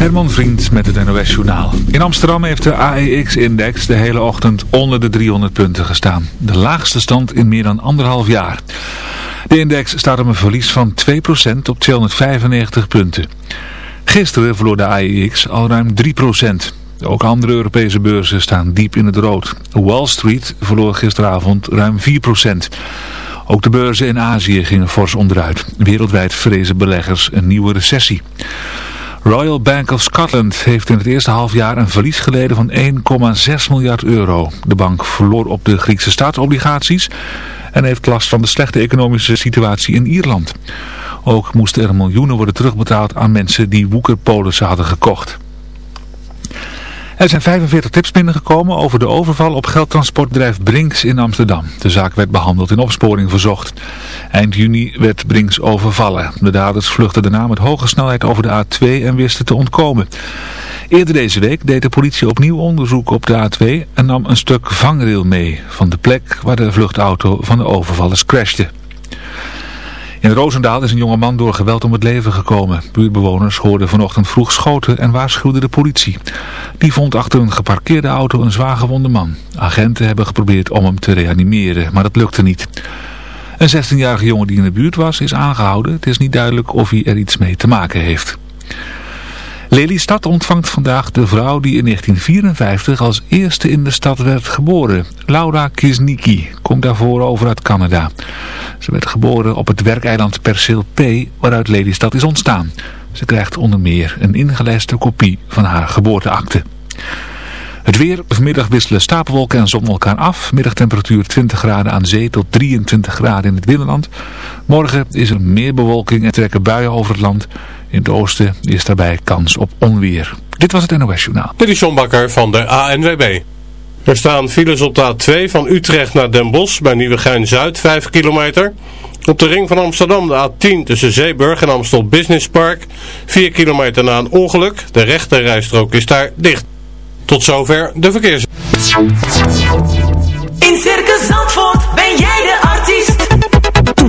Herman Vriend met het NOS Journaal. In Amsterdam heeft de AEX-index de hele ochtend onder de 300 punten gestaan. De laagste stand in meer dan anderhalf jaar. De index staat op een verlies van 2% op 295 punten. Gisteren verloor de AEX al ruim 3%. Ook andere Europese beurzen staan diep in het rood. Wall Street verloor gisteravond ruim 4%. Ook de beurzen in Azië gingen fors onderuit. Wereldwijd vrezen beleggers een nieuwe recessie. Royal Bank of Scotland heeft in het eerste halfjaar een verlies geleden van 1,6 miljard euro. De bank verloor op de Griekse staatsobligaties en heeft last van de slechte economische situatie in Ierland. Ook moesten er miljoenen worden terugbetaald aan mensen die woekerpolissen hadden gekocht. Er zijn 45 tips binnengekomen over de overval op geldtransportbedrijf Brinks in Amsterdam. De zaak werd behandeld in opsporing verzocht. Eind juni werd Brinks overvallen. De daders vluchtten daarna met hoge snelheid over de A2 en wisten te ontkomen. Eerder deze week deed de politie opnieuw onderzoek op de A2 en nam een stuk vangrail mee van de plek waar de vluchtauto van de overvallers crashte. In Roosendaal is een jonge man door geweld om het leven gekomen. Buurtbewoners hoorden vanochtend vroeg schoten en waarschuwden de politie. Die vond achter een geparkeerde auto een zwaar gewonde man. Agenten hebben geprobeerd om hem te reanimeren, maar dat lukte niet. Een 16-jarige jongen die in de buurt was is aangehouden. Het is niet duidelijk of hij er iets mee te maken heeft. Lelystad ontvangt vandaag de vrouw die in 1954 als eerste in de stad werd geboren. Laura Kisniki komt daarvoor over uit Canada. Ze werd geboren op het werkeiland Perceel P, waaruit Lelystad is ontstaan. Ze krijgt onder meer een ingelijste kopie van haar geboorteakte. Het weer, vanmiddag wisselen stapelwolken en zon elkaar af. Middagtemperatuur 20 graden aan zee tot 23 graden in het binnenland. Morgen is er meer bewolking en trekken buien over het land. In het oosten is daarbij kans op onweer. Dit was het NOS Journaal. Dit is van de ANWB. Er staan files op de A2 van Utrecht naar Den Bosch bij Nieuwegein-Zuid 5 kilometer. Op de ring van Amsterdam de A10 tussen Zeeburg en Amstel Business Park 4 kilometer na een ongeluk. De rechterrijstrook is daar dicht. Tot zover de verkeers.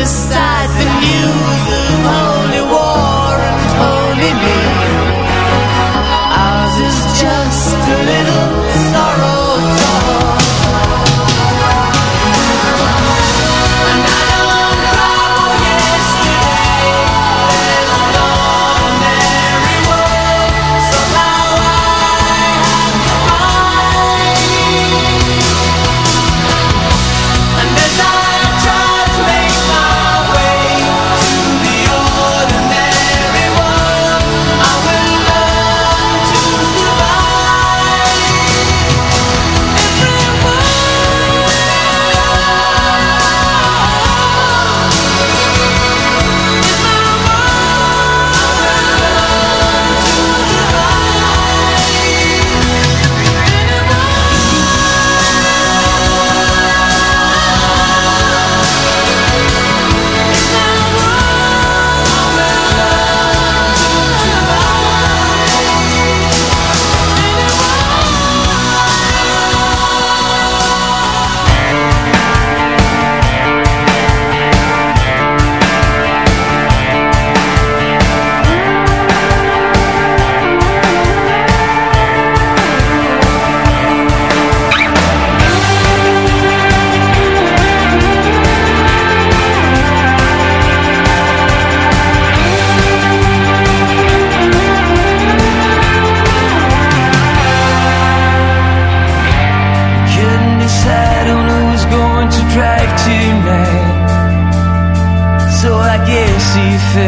beside the news.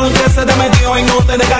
Que se te metió y no te deja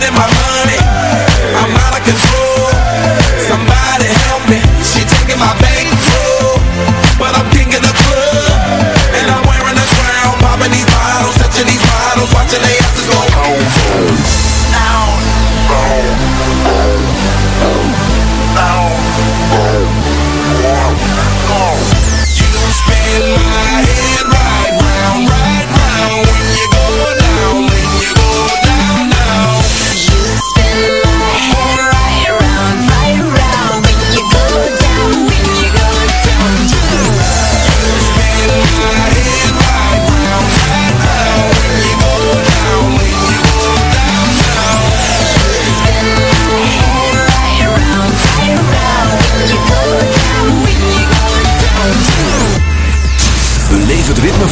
spending my money. I'm out of control.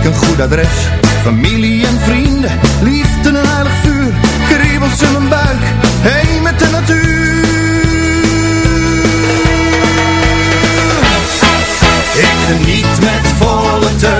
ik een goed adres. Familie en vrienden, liefde en heilig vuur. Kriebels in mijn buik, heen met de natuur. Ik geniet met volle teug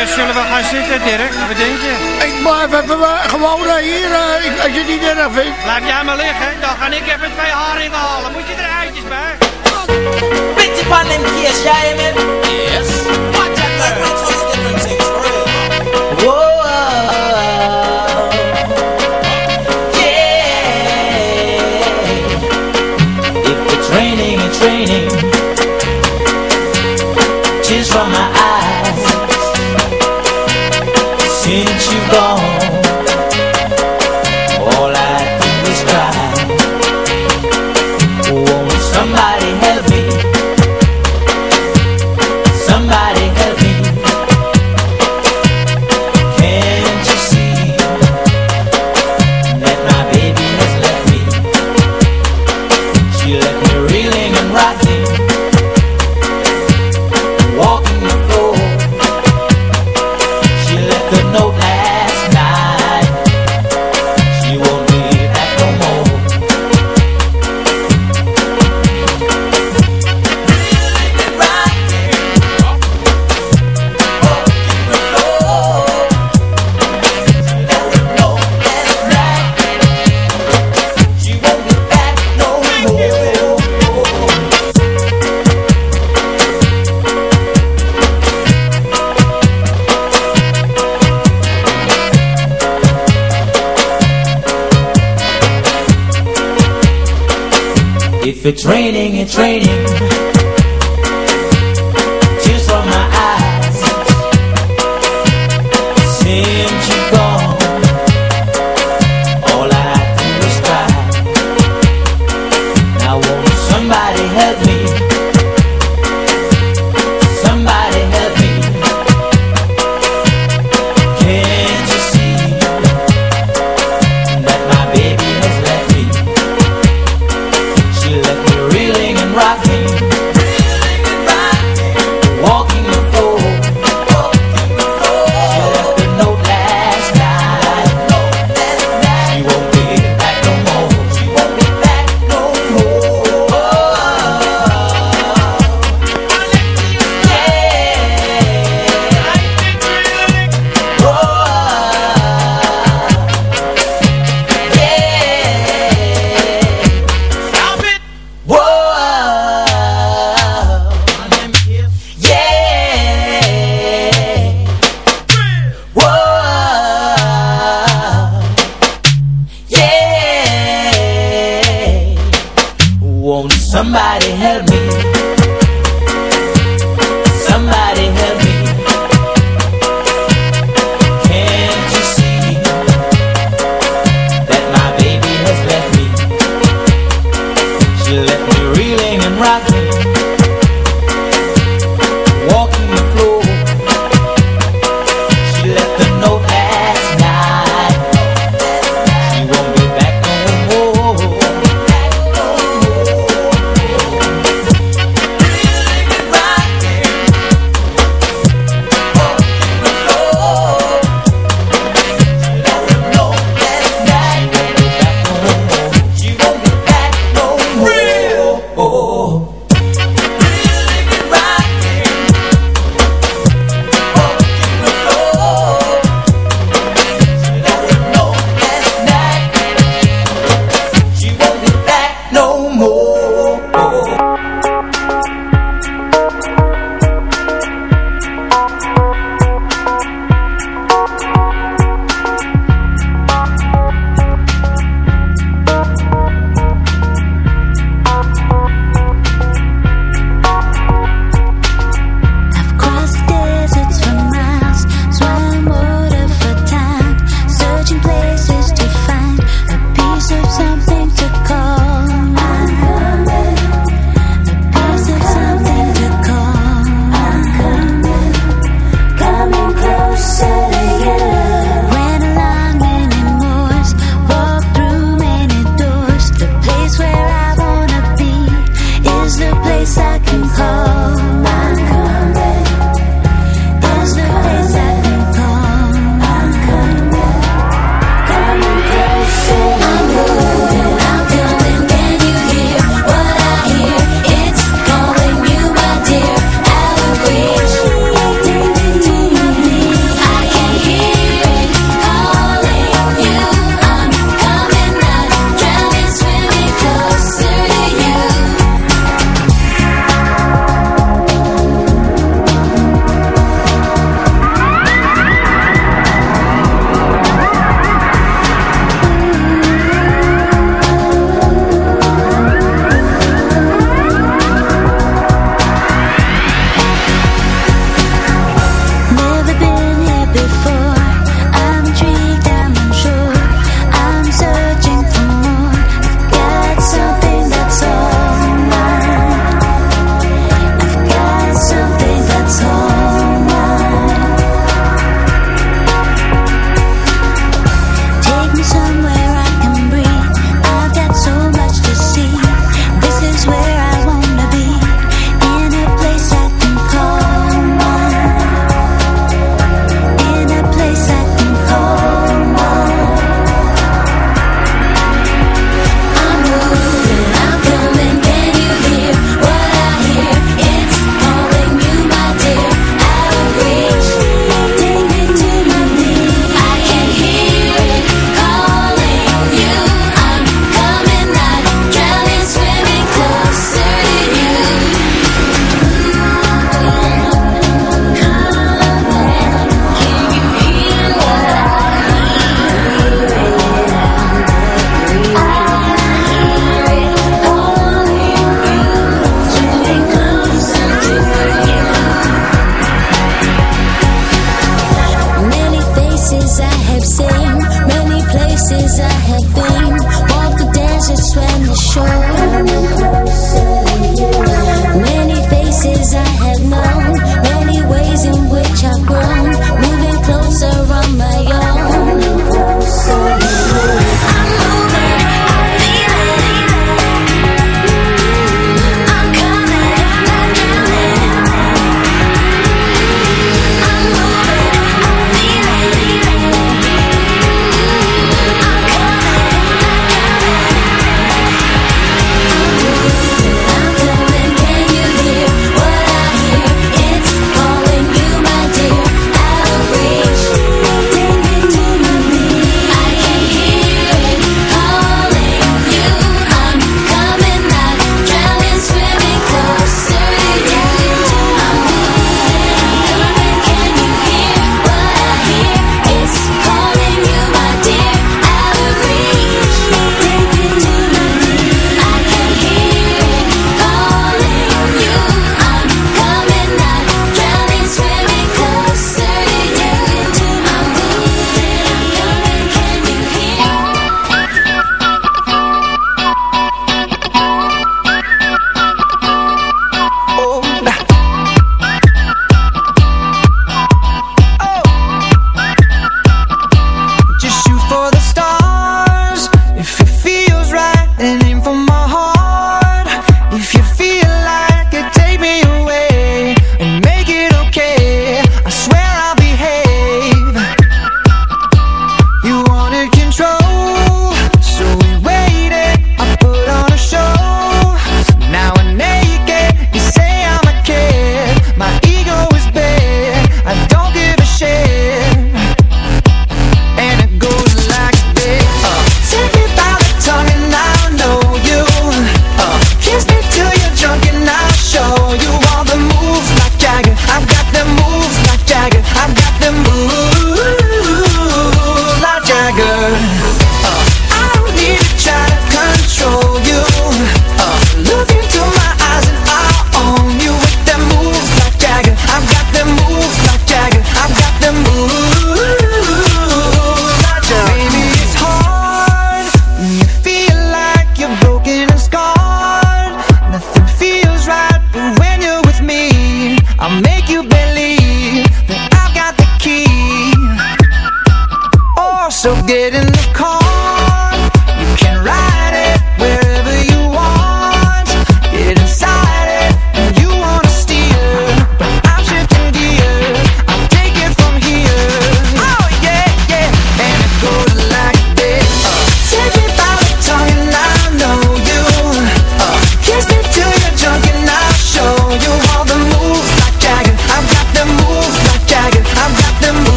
Eh, zullen we gaan zitten, Dirk? Wat denk je? Ik blijf even gewoon eh, hier, eh, als je niet erg vindt. Laat jij maar liggen, dan ga ik even twee haringen halen. Moet je eruitjes, eitjes bij? Bitty pan them jij hem? Yes. Watch out. Whoa. Raining, it's raining Tears from my eyes gente vai.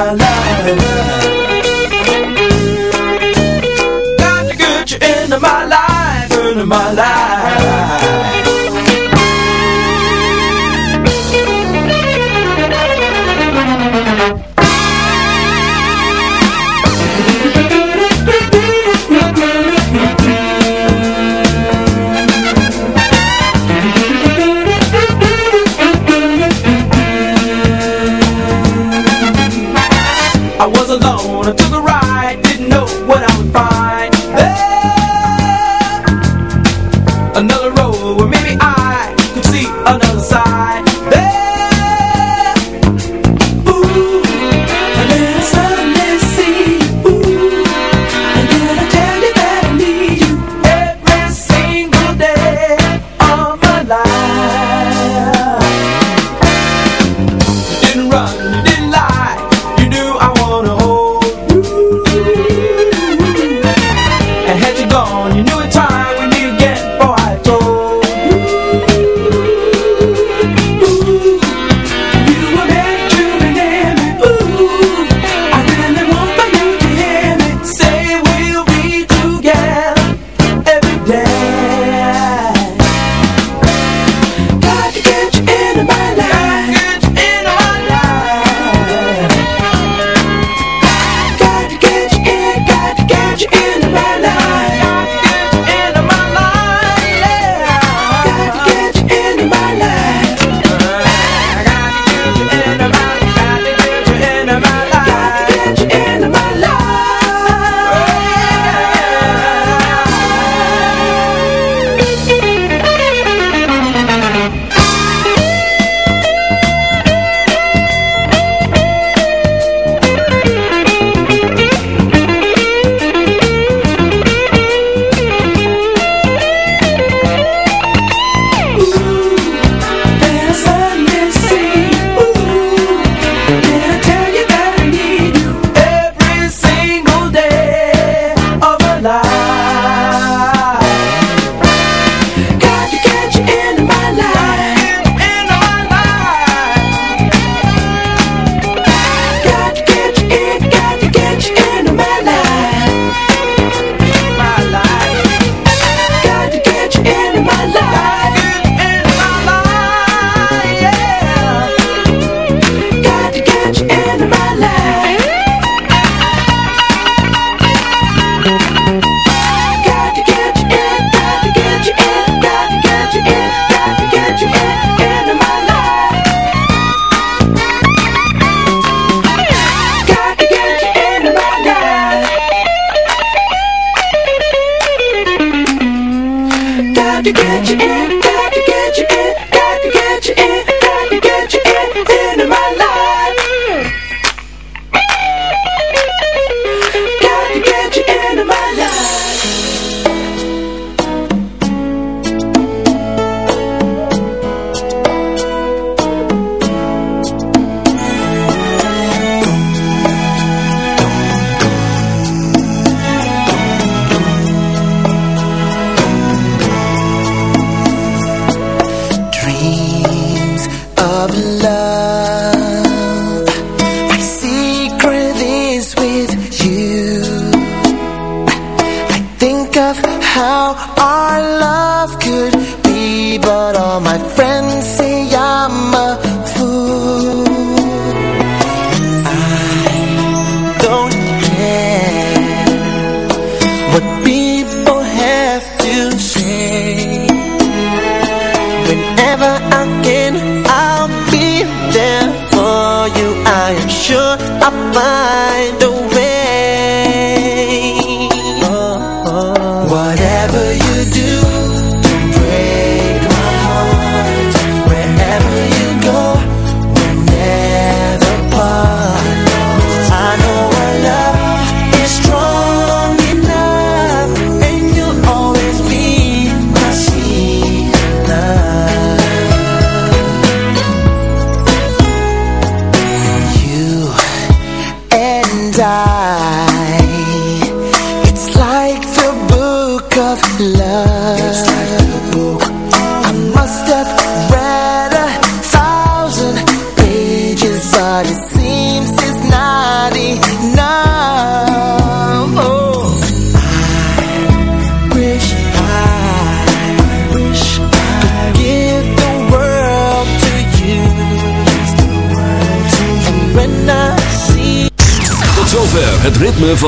my. Got to get you into my life, into my life.